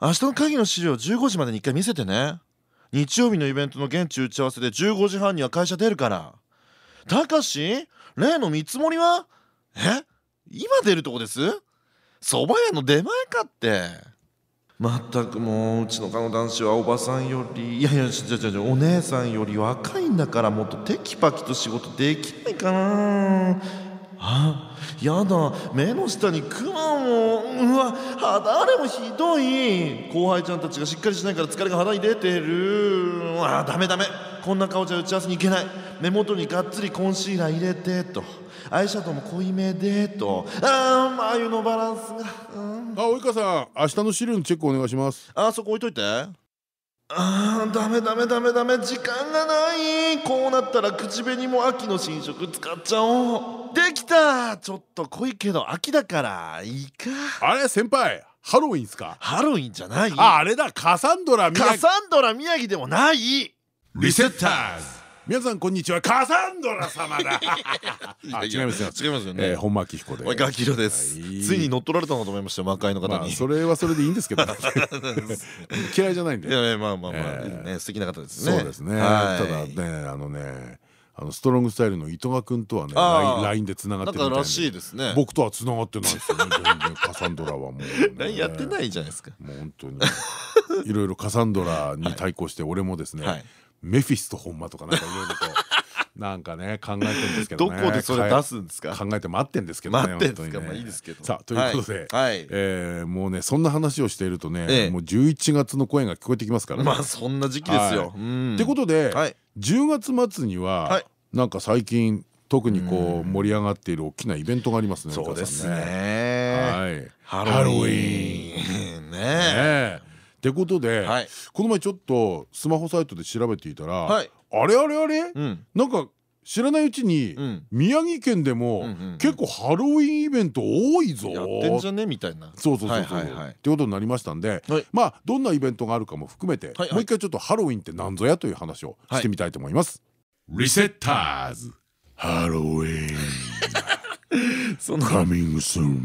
明日の会議の資料15時までに一回見せてね。日曜日のイベントの現地打ち合わせで15時半には会社出るから。たかし例の見積もりは？え？今出るとこです？蕎麦屋の出前かって。まったくもううちの看護男子はおばさんよりいやいやじゃじゃじゃお姉さんより若いんだからもっとテキパキと仕事できないかな。あやだ目の下にクマもうわ肌荒れもひどい。後輩ちゃんたちがしっかりしないから疲れが肌に出てる。うわダメダメ。こんな顔じゃ打ち合わせに行けない。目元にがっつりコンシーラー入れてと。アイシャドウも濃いめでと。ああ眉のバランスが、うん。あ及川さん明日の資料のチェックお願いします。あそこ置いといて。あーダメダメダメダメ。時間がない。こうなったら口紅も秋の新色使っちゃおう。できたちょっと濃いけど秋だからいいか。あれ先輩ハロウィンっすか？ハロウィンじゃない。ああれだ。カサンドラ宮カ城サンドラ宮城でもない。リセッターズ。皆さんこんにちは。カサンドラ様だ。あ違いますよ。違いますよね。えー本間明彦で。ガキロです。はい。ついに乗っ取られたのかと思いましたよ魔界の方に。まあそれはそれでいいんですけど。嫌いじゃないんで。いやまあまあまあえー。ね素敵な方ですね。そうですね。たはい。だねあのねあのストロングスタイルの糸賀君とはねあー。LINE でつながってなんからしいですね。僕とはつながってないですよね。全然。カサンドラはもうね。LINE やってないじゃないですか。もう本当に。いろいろカサンドラに対抗して俺もですね、はい。メフィスト本間とかなんかいろいろと なんかね考えてるんですけどどねこでそれ出すんですか？考えて待ってんですけどね待ってんですか？本当にね。まあいいですけど。さあということで、はい。はい。えーもうねそんな話をしているとね、ええ。もう11月の声が聞こえてきますからね。まあそんな時期ですよ。はうん。ってことで、はい10月末には、はい。なんか最近特にこう盛り上がっている大きなイベントがありますね。そうですね。はい。ハハロウィィーン。ねってことで、はい。この前ちょっとスマホサイトで調べていたら、はい。あれあれあれ、うん。なんか知らないうちに、うん。宮城県でも、うんうんうん。結構ハロウィンイベント多いぞ。やってんじゃね？みたいな。そうそうそうそう。はいはいはい。ってことになりましたんで、はい。まあどんなイベントがあるかも含めて、はいはい。もう一回ちょっとハロウィンって何ぞやという話をしてみたいと思います。リセッターズハロウィン そんなカミングスン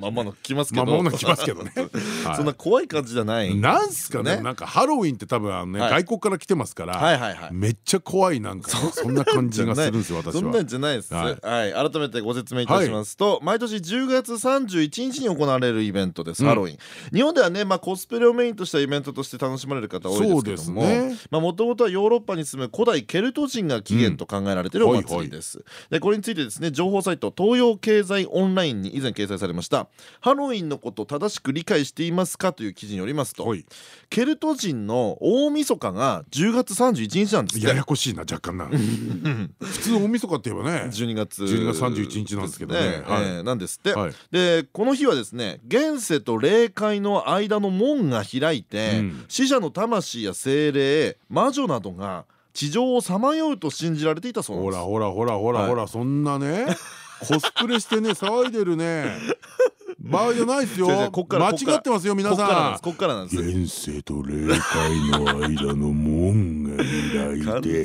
まあまあ来ますけど。まあもの来ますけどね。はい。そんな怖い感じじゃない。なんすかね？ね。なんかハロウィンって多分あのね、はい。外国から来てますから、はいはいはい。めっちゃ怖いなんかそんな感じがするんですよ私は。そんなんじゃないです。ははいい、改めてご説明いたしますと、毎年10月31日に行われるイベントです。うん。ハロウィン。日本ではね、まあコスプレをメインとしたイベントとして楽しまれる方多いですけども、まあ元々はヨーロッパに住む古代ケルト人が起源と考えられているお祭りです。でこれについてですね、情報サイト東洋経済オンラインに以前掲載されました。ハロウィンのことを正しく理解していますかという記事によりますと、はい。ケルト人の大晦日が10月31日なんです。ややこしいな若干な。普通大晦日って言えばね。12月。12月31日なんですけどね。はい。えーなんですって、はい。でこの日はですね現世と霊界の間の門が開いて、うん。死者の魂や精霊魔女などが地上をさまようと信じられていたそうです。らほらほらほらほら、そんなね コスプレしてね騒いでるね。場合じゃないですよ。間違ってますよ皆さすこっからなんです現世と霊界の間の門が開いて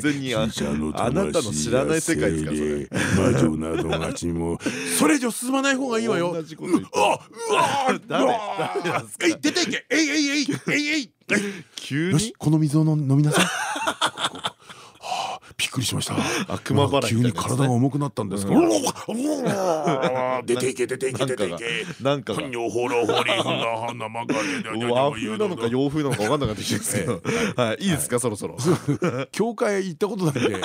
あなたの知らない世界ですかそれ。魂や精霊魔女などがちも それ以上進まない方がいいわよ。うわ誰うわえい出ていけえいえいえいえい。えい 急に？よしこの水を飲みなさい。はあびっくりしました。悪魔払い急に体が重くなったんですけど 出ていけ出ていけ出ていけ。なんかが。ふんよほろほりふんだはんなまかで和風なのか洋風なのか分かんなかったですけど、はい、いいですか、そろそろ。教会行ったことないんで。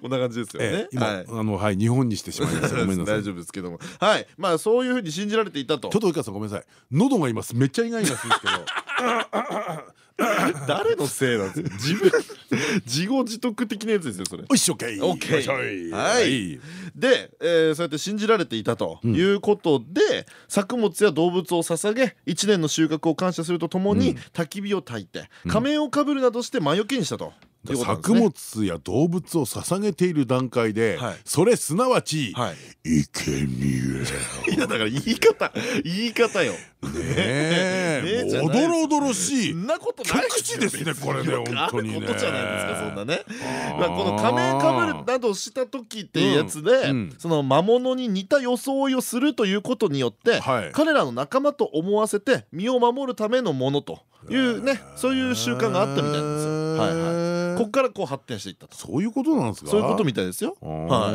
こんな感じですよね、ええ今はい。あのはい日本にしてしまいました。ごめんなさい。大丈夫ですけども。はい。まあそういうふうに信じられていたと。ちょっと及川さんごめんなさい。喉が今めっちゃイガイガするんですけど 誰のせいなんですか？自分自業自得的なやつですよそれ。おいしょけいはい。で、えーそうやって信じられていたということで、作物や動物を捧げ一年の収穫を感謝するとともに、焚き火を焚いて仮面をかぶるなどして魔除けにしたと。作ね。物や動物を捧げている段階で、はい。それすなわち、はい。いけにえいやだから言い方言い方よ。ねえ。おどろおどろしい。なことない極地ですねこれね本当にねことじゃないですかそんなね。あー。まあこの仮面かぶるなどした時っていうやつで、うんうん。その魔物に似た装いをするということによって、はい。彼らの仲間と思わせて身を守るためのものというねそういう習慣があったみたいなんですよ。はいはい、こっからこう発展していったと。そういうことなんですか？そういうことみたいですよ。は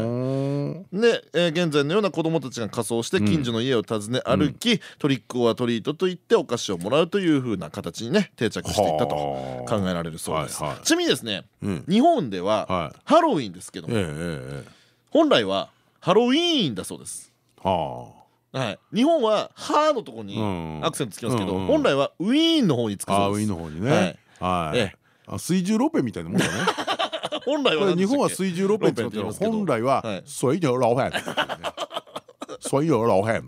で、えー現在のような子どもたちが仮装して近所の家を訪ね歩き、トリックオアトリートといってお菓子をもらうというふうな形にね定着していったとはあ考えられるそうです。はいはい。ちなみにですねうん。日本でははい。ハロウィンですけども本来はハロウィーンだそうです。ははい、日本は「は」のとこにうん。アクセントつきますけど、うんうん本来はウィーンの方につくああウィそうです。ーンの方にね。はい。ええあ水中ロペみたいなもんだね。本来は日本は水中ロペって言うけど本来は水上老ペ水上老汉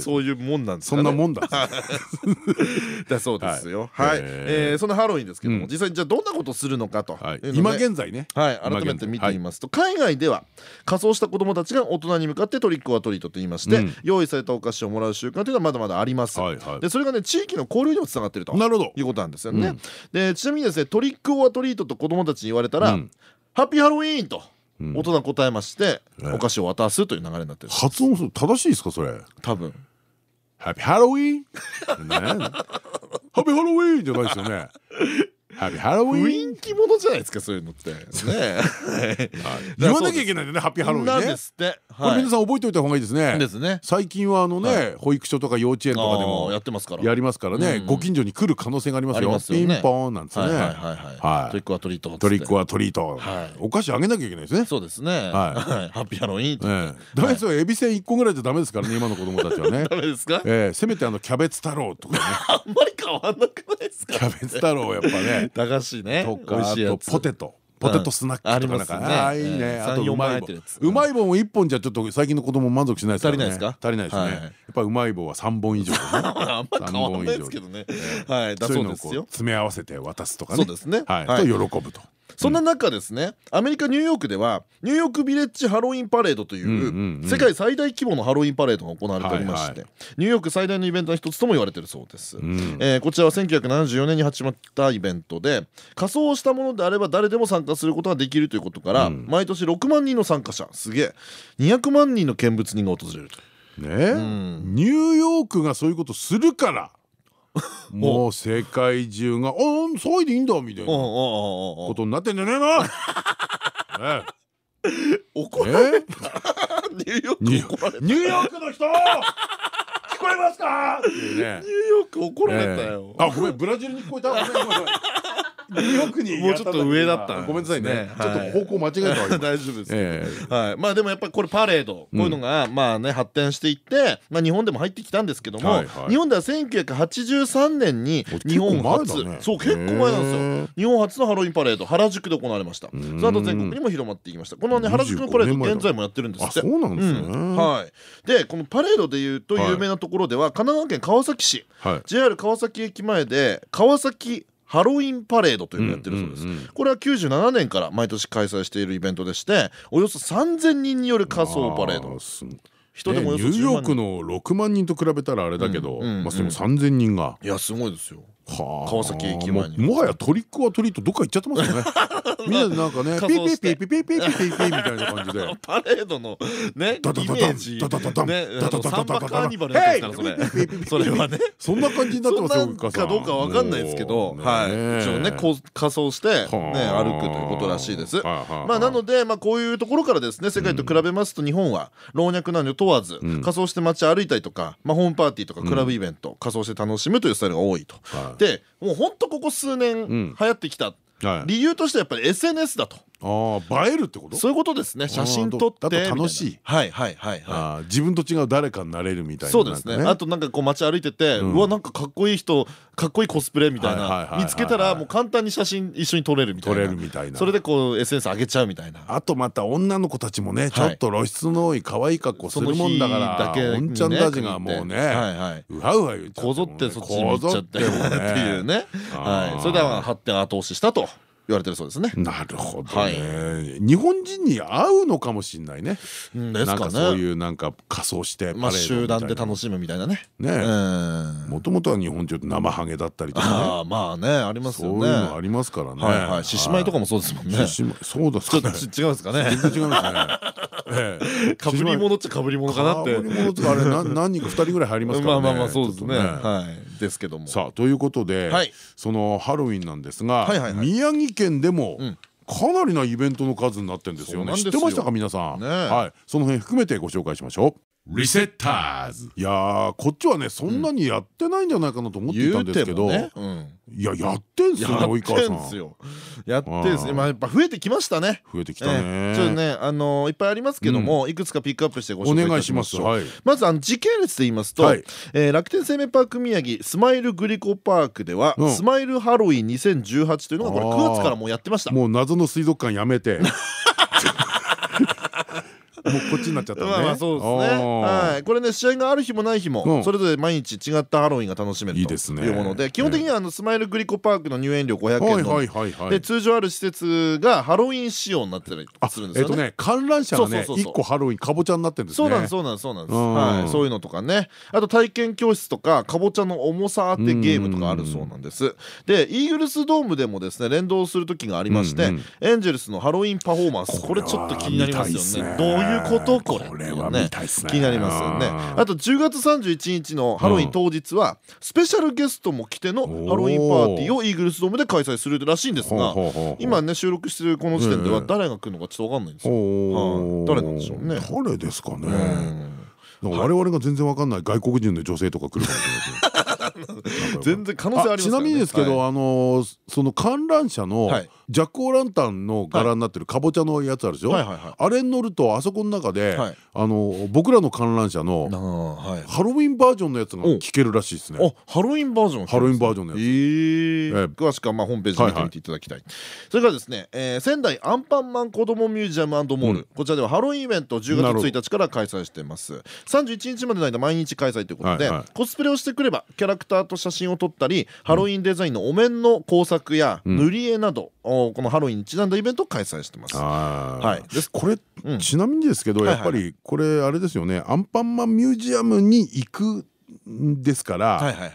そういうもんなんですかね。そんなもんだ。だそうですよ。ははい。い、えーそのハロウィンですけども、うん。実際にじゃあどんなことをするのかとい今現在ね。はい、改めて見てみますと、海外では仮装した子どもたちが大人に向かってトリックオアトリートと言いまして、うん。用意されたお菓子をもらう習慣というのはまだまだあります。はいはい。でそれがね地域の交流にもつながっているとなるほど。いうことなんですよね。うん。でちなみにですねトリックオアトリートと子どもたちに言われたら、うん。ハッピーハロウィーンとうん大人答えまして、ええお菓子を渡すという流れになってる。発音する正しいですかそれ？多分。ハッピーハロウィーンね。ハッピーハロウィーンじゃないですよねハッピーハロウィーン雰囲気ものじゃないですかそういうのって。ね。言わなきゃいけないんだねハッピーハロウィなんですって。これ皆さん覚えておいた方がいいですね。ですね。最近はあのね保育所とか幼稚園とかでもやってますから。やりますからね。うん。ご近所に来る可能性がありますよ。ピンポーンなんですね。はいトリックオアトリートトリックはトリートはい。お菓子あげなきゃいけないですね。そうですね。ははい。ハッピーハロウィーンとええ。ダメですよ。エビせん1個ぐらいじゃダメですからね今の子供たちはね。ダメですか？ええ。せめてあのキャベツ太郎とかね。あんまり変わんなくないですか？キャベツ太郎やっぱね駄菓子ねと美かあとポテト。ポテトスナックとかなんかうんありますね。ああいいね。ええあと3-4うまい棒。うまい棒も1本じゃちょっと最近の子供満足しないですからね。足りないですか？足りないですね。はいやっぱりうまい棒は3本以上 あんま変わんないですけどね。はい。だそういうの詰め合わせて渡すとかね。そうですね。はい。はい。と喜ぶとそんな中ですねアメリカニューヨークではニューヨークビレッジハロウィンパレードという世界最大規模のハロウィンパレードが行われておりましはいてニューヨーク最大のイベントの一つとも言われているそうです。うん。えーこちらは1974年に始まったイベントで仮装したものであれば誰でも参加することができるということから、うん。毎年6万人の参加者すげえ200万人の見物人が訪れると。ねん。ニューヨークがそういうことするから もう。世界中が「ああ騒いでいいんだ」みたいなことになってんじゃねえのね怒られえ？ニューヨーク怒られた。ニューヨークの人！聞こえますか？ニューヨーク怒られたよ、ええ。あごめんブラジルに聞こえたごめんごめんごめんニューヨークにもうちょっと上だったごめんなさいね。ねちょっと方向間違えた 大丈夫です、えはい、まあでもやっぱりこれパレードこういうのがまあね発展していって、まあ、日本でも入ってきたんですけども、日本では1983年にえ日本初、そう結構前なんですよ。日本初のハロウィンパレード原宿で行われました。そん。の後全国にも広まっていきました。このね原宿のパレード現在もやってるんですって。あそうなんですね。うん。はい。でこのパレードでいうと有名なところでは、神奈川県川崎市。はい。JR 川崎駅前で川崎ハロウィンパレードというのをやってるそうです、これは97年から毎年開催しているイベントでしておよそ3000人による仮装パレード。人でもおよそ10ねニューヨークの6万人と比べたらあれだけど、まあでも3000人が、いやすごいですよ。はあ川崎駅前に。ももはや trick or treat どっか行っちゃってますよね。みんなでなんかねピーピーピーピーピーピーピーピーみたいな感じで。パレードのねイメダダダダン。ージ。ダダダダン。ねダダダダダダサンバカーニバルですからそれ。それ。はね。そんな感じになってますよかどうかわかんないですけど、はい、一応ね仮装してね歩くということらしいです。まあなのでまあこういうところからですね世界と比べますと日本は老若男女問わずん。仮装して街歩いたりとかまあホームパーティーとかクラブイベント仮装して楽しむというスタイルが多いと。はいでもうほんとここ数年ん。流行ってきた。はい。理由としてはやっぱり SNS だとああ映えるってこと？そういうことですね。写真撮って楽しい。はいはいはいはああ自分と違う誰かになれるみたいないそうですね。あとなんかこう街歩いててうわなんかかっこいい人かっこいいコスプレみたいな見つけたらもう簡単に写真一緒に撮れるみたいな。撮れるみたいな。それでこう SNS 上げちゃうみたいな。あとまた女の子たちもねちょっと露出の多い可愛い格好するもんだからおんちゃんたちがもうねうわうわ言っちゃってこぞってそっちに行っちゃってっていうね。はい。それでは発展後押ししたと言われてるそうですね。なるほどね。日本人に合うのかもしれないね。ですかね。そういうなんか仮装してまあ集団で楽しむみたいなね。ね。もともとは日本人って生ハゲだったりとかああまあねありますよね。そういうのありますからね。はいはい。獅子舞とかもそうですもんね。そうですかね。違うんですかね。全然違いますね。かぶり物っちゃかぶり物かなって。かぶり物とかあれ何人か二人ぐらい入りますからね。まあまあまあそうですね。はいですけども。さあということでそのハロウィンなんですが宮城県でもかなりなイベントの数になってんですよね。知ってましたか皆さん？はい。その辺含めてご紹介しましょうリセッターズ。いやこっちはねそんなにやってないんじゃないかなと思っていたんですけど。いややってんすよね及川さん。やってんすまあやっぱ増えてきましたね。増えてきたね。ちょっとねあのいっぱいありますけどもいくつかピックアップしてご紹介します。まずあの時系列で言いますと楽天生命パーク宮城スマイルグリコパークではスマイルハロウィン2018というのがこれ9月からもうやってました。もう謎の水族館やめて もうこっちになっちゃったね。まあそうですね。はい。これね試合がある日もない日もそれぞれ毎日違ったハロウィンが楽しめるというもので基本的にはあのスマイルグリコパークの入園料500円ので通常ある施設がハロウィン仕様になってたりするんですよね。観覧車がね一個ハロウィンかぼちゃになってるんですね。そうなんですそうなんですそうなんです。はいそういうのとかねあと体験教室とかかぼちゃの重さ当てゲームとかあるそうなんです。でイーグルスドームでもですね連動する時がありましてエンジェルスのハロウィンパフォーマンスこれちょっと気になりますよね。どういうことこれ。これは見たいっすね。気になりますよね。あと10月31日のハロウィン当日はスペシャルゲストも来てのハロウィンパーティーをイーグルスドームで開催するらしいんですが今ね収録してるこの時点では誰が来るのかちょっと分かんないんですよ。誰なんでしょうね。誰ですかね。我々が全然わかんない外国人の女性とか来るかもしれない 全然可能性ありますちなみにですけどあのその観覧車のジャック・オー・ランタンの柄になってるかぼちゃのやつあるでしょ？あれに乗るとあそこの中であの僕らの観覧車のハロウィンバージョンのやつが聞けるらしいですね。ハロウィンバージョンハロウィンバージョンのやつ。詳しくはまあホームページ見てみていただきたい。それからですね仙台アンパンマン子どもミュージアムモール。こちらではハロウィンイベント10月1日から開催しています。31日までの間毎日開催ということでコスプレをしてくればキャラクターと写真を撮ったりハロウィンデザインのお面の工作や塗り絵などこのハロウィンにちなんだイベントを開催してます。はい、ですこれ、ちなみにですけどやっぱりこれあれですよね。アンパンマンミュージアムに行くんですから。はいはい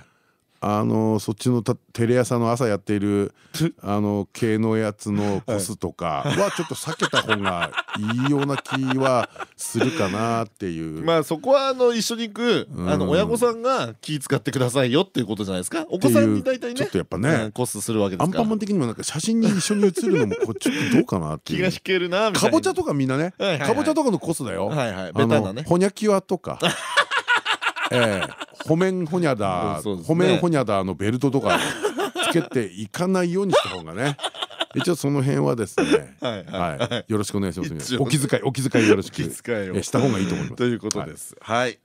あのそっちのテレ朝の朝やっている あの系のやつのコスとかはちょっと避けた方がいいような気はするかなっていう。まあそこはあの一緒に行くあの親御さんが気使ってくださいよっていうことじゃないですか？お子さんに大体ね。ちょっとやっぱね。コスするわけですアンパンマン的にもなんか写真に一緒に写るのもこちょっとどうかなっていう。気が引けるなかぼちゃとかみんなね。かぼちゃとかのコスだよ。はいはい。ベタなね。ほにゃきわとかええ。褒めんほにゃだ。褒めんほにゃだのベルトとかつけていかないようにした方がね一応その辺はですね はいよろしくお願いします。お気遣いお気遣いよろしく。した方がいいと思います。ということです。はい。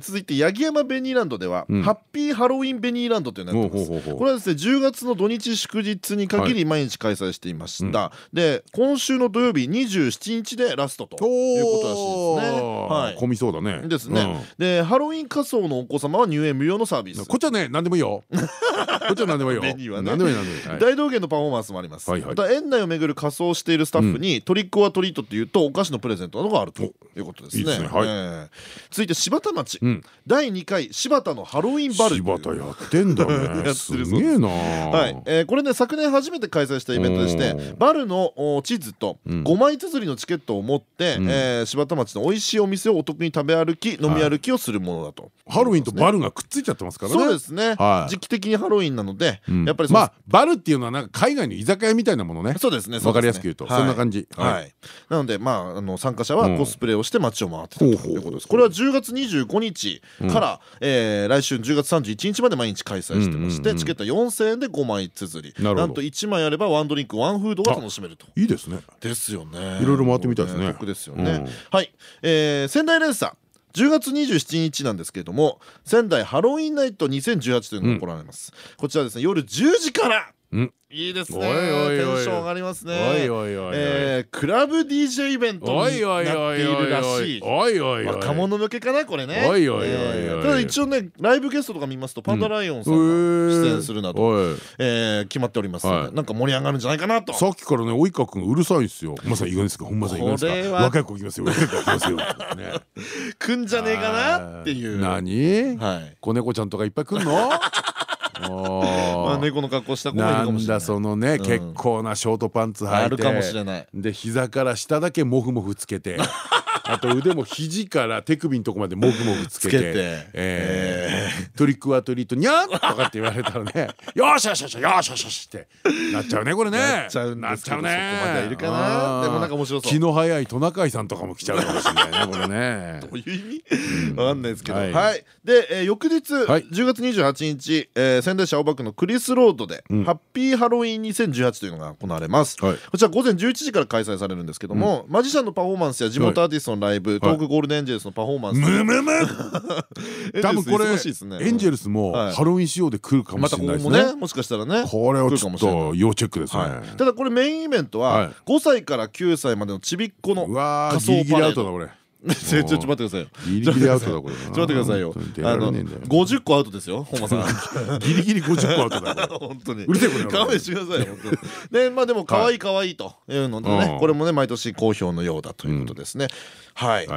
続いて八木山ベニーランドではハッピーハロウィンベニーランドというのやってます。これはですね10月の土日祝日に限り毎日開催していました。で今週の土曜日27日でラストということらしいですね。はい。混みそうだね。ですね。でハロウィン仮装のお子様は入園無料のサービス。こっちはね何でもいいよ。こっちは何でもいいよ。大道芸のパフォーマンスもありますまた園内を巡る仮装しているスタッフにトリックオアトリートっていうとお菓子のプレゼントなどがあるということですね。続いて柴田町。第2回柴田のハロウィンバル柴田やってんだね。す。げえなはい。これね昨年初めて開催したイベントでしてバルの地図と5枚綴りのチケットを持って柴田町の美味しいお店をお得に食べ歩き飲み歩きをするものだと。ハロウィンとバルがくっついちゃってますからね。そうですね。時期的にハロウィンなのでやっぱりまあバルっていうのはなんか海外の居酒屋みたいななものね。そうですねわかりやすく言うと。そんな感じ。はい。なのでまああの参加者はコスプレをして街を回ってたということです。これは10月25日からえ来週10月31日まで毎日開催してましてチケット4000円で5枚綴り。なんと1枚あればワンドリンクワンフードが楽しめると。いいですね。ですよね。いろいろ回ってみたいですね。得ですよね。はい。仙台連鎖。10月27日なんですけれども仙台ハロウィンナイト2018というのが行われます、こちらですね夜10時からいいですね。テンション上がりますね。クラブ DJ イベントになっているらしい。若者向けかなこれね。ただ一応ねライブゲストとか見ますとパンダライオンさんが出演するなど決まっておりますなんか盛り上がるんじゃないかなと。さっきからね及川君うるさいんですよ。まさにいかですか？ほんまさんいかですか？若い子いきますよ。若い子いきますよ。くんじゃねえかなっていう。何？子猫ちゃんとかいっぱい来んの？まあ猫の格好した子がいるかもしれない。そのね結構なショートパンツ履いて、あるかもしれない。で膝から下だけモフモフつけて。あと腕も肘から手首のとこまでモフモフつけてトリックはトリー。トニャンとかって言われたらね よしよしよしよしよしよしってなっちゃうねこれね。なっちゃうね。そこまでいるかな。でもなんか面白そう。気の早いトナカイさんとかも来ちゃうかもしれないねこれね。どういう意味？わかんないですけど。はい。で翌日10月28日仙台市青葉区のクリスロードでハッピーハロウィン2018というのが行われます。こちら午前11時から開催されるんですけどもマジシャンのパフォーマンスや地元アーティストのライブ東北ゴールデンエンジェルスのパフォーマンス。ムムム多分これエンジェルスもハロウィン仕様で来るかもしれないですね。もしかしたらねこれはちょっと要チェックですね。ただこれメインイベントは5歳から9歳までのちびっこの仮装パレード ちょっと待ってくださいよ。ギリギリアウトだこれ。ちょっと待ってくださいよ。あの五十個アウトですよ、本間さん。ギリギリ五十個アウトだ。本当に。うるせえこれ。勘弁してください。本当に。で、まあでも可愛い可愛いというのでね、これもね毎年好評のようだということですね。はい。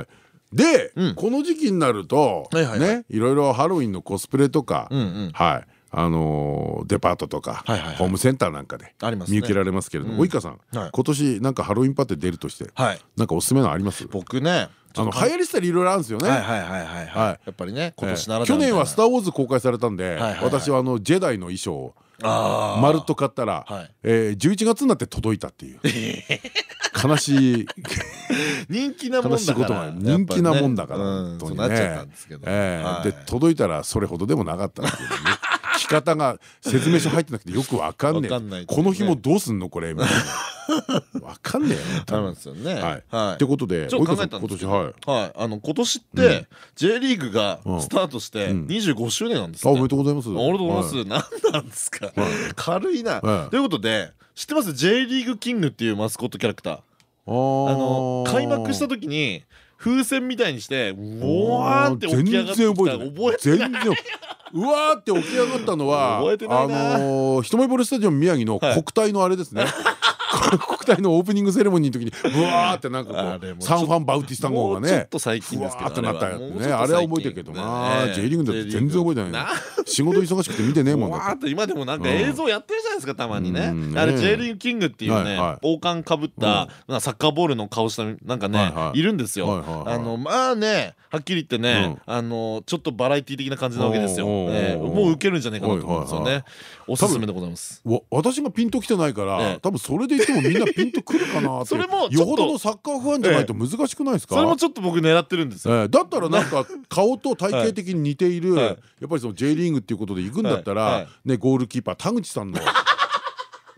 で、この時期になるとねいろいろハロウィンのコスプレとかはいあのデパートとかホームセンターなんかで見受けられますけれども及川さん今年なんかハロウィンパーティー出るとしてなんかおすすめのあります？僕ねあの流行りしたりいろいろあるんですよね。はいはいはいはいはい。やっぱりね今年なら去年はスターウォーズ公開されたんで、私はあのジェダイの衣装を丸と買ったら、え11月になって届いたっていう。悲しい。人気なもんだから。人気なもんだから本当にね。で届いたらそれほどでもなかったっていうね着方が説明書入ってなくてよくわかんねえ。この紐どうすんのこれ？みたいな。わかんねえよ。なんですよね。はい。ってことでちょっと考えたんですはい。あの今年って J リーグがスタートして25周年なんですおめでとうございます。おめでとうございます。何なんですか。軽いな。ということで知ってます？J リーグキングっていうマスコットキャラクター。あの開幕した時に風船みたいにしてうわーって起き上がってきた。覚えてない。うわーって起き上がったのは あのひとめぼれスタジオ宮城の国体のあれですね国体のオープニングセレモニーの時にブワーってなんかこうサンファン・バウティスタ号がねちょっと最近ですけどってなったね。あれは覚えてるけどな。J リーグだって全然覚えてない仕事忙しくて見てねえもんだって今でもなんか映像やってるじゃないですかたまにね。あれ J リーグキングっていうね王冠かぶったサッカーボールの顔したなんかねいるんですよ。あのまあねはっきり言ってねあのちょっとバラエティ的な感じなわけですよ。もう受けるんじゃないかなと思うんですよね。おすすめでございます。私がピンときてないから多分それで言ってもみんなピンとくるかなって。それもよほどのサッカーファンじゃないと難しくないですか。それもちょっと僕狙ってるんですよ。だったらなんか顔と体型的に似ているやっぱりその J リーグっていうことで行くんだったらねゴールキーパー田口さんの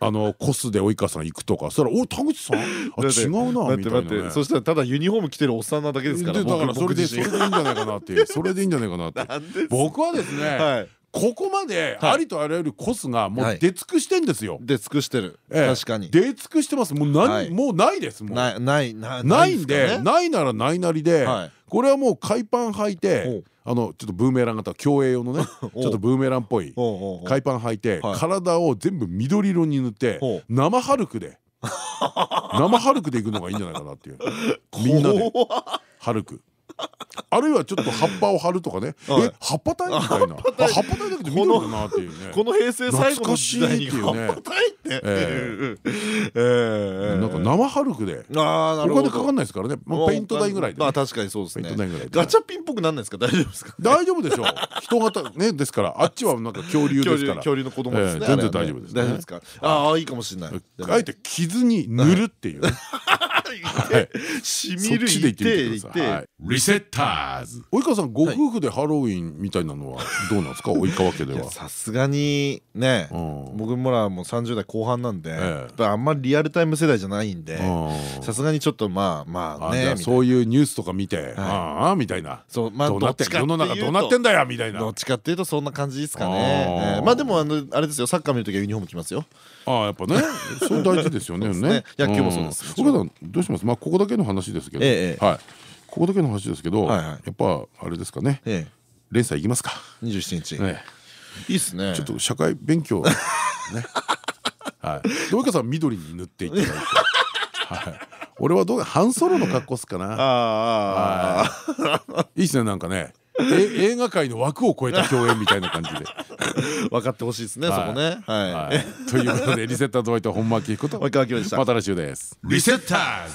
あのコスで及川さん行くとかそしたら「お田口さん？あ違うな」みたいなそしたらただユニフォーム着てるおっさんなだけですからだからそれでそれでいいんじゃないかなってそれでいいんじゃないかなって 僕はですねここまでありとあらゆるコスがもう出尽くしてんですよ。出尽くしてる。確かに。出尽くしてます。もう何もうないです。もう。ないないないんでないならないなりでこれはもう海パン履いて。あのちょっとブーメラン型競泳用のね ちょっとブーメランっぽい海パン履いて体を全部緑色に塗って生ハルクで 生ハルクでいくのがいいんじゃないかなっていう。みんなで。ハルクあるいはちょっと葉っぱを貼るとかね。え葉っぱ隊みたいな。葉っぱ隊だけど緑だなっていうね。この平成最後の時代に葉っぱ隊ねええ。なんか生ハルクでお金かかんないですからね。ペイント代ぐらいでね。まあ確かにそうですね。ガチャピンっぽくなんないですか？大丈夫ですか？大丈夫でしょう。人型ねですから。あっちはなんか恐竜ですから。恐竜の子供ですね。ええ全然大丈夫ですね。大丈夫ですか？ああいいかもしれない。あえて傷に塗るっていうねはい。しそっちで言ってみてください。い。はい。リセッターズ。及川さんご夫婦でハロウィンみたいなのはどうなんですか？及川家では。さすがにね。うん。僕もらもう30代後半なんでえやっぱあんまりリアルタイム世代じゃないんでうん。さすがにちょっとまあまあねそういうニュースとか見てああみたいな。そうまあどうなって世の中どうなってんだよみたいな。どっちかっていうとそんな感じですかね。えーまあでもあのあれですよサッカー見るときはユニフォーム着ますよ。ああやっぱね。それ大事ですよね ね。野球もそうです。ん。及川さんどうします？まあここだけの話ですけど。ええはい。ここだけの話ですけどやっぱあれですかね。え連載いきますか。え27日。ねいいっすね。ちょっと社会勉強。ね。はい。で及川さん緑に塗っていただいて。はい。俺はどう半ソロの格好っすかな。ああい。いっすねなんかね。え映画界の枠を超えた共演みたいな感じで。分かってほしいですねそはい。こね。ははい。いということでリセッターズホワイト本間明彦と 及川明でした。また来週です。リセッターズ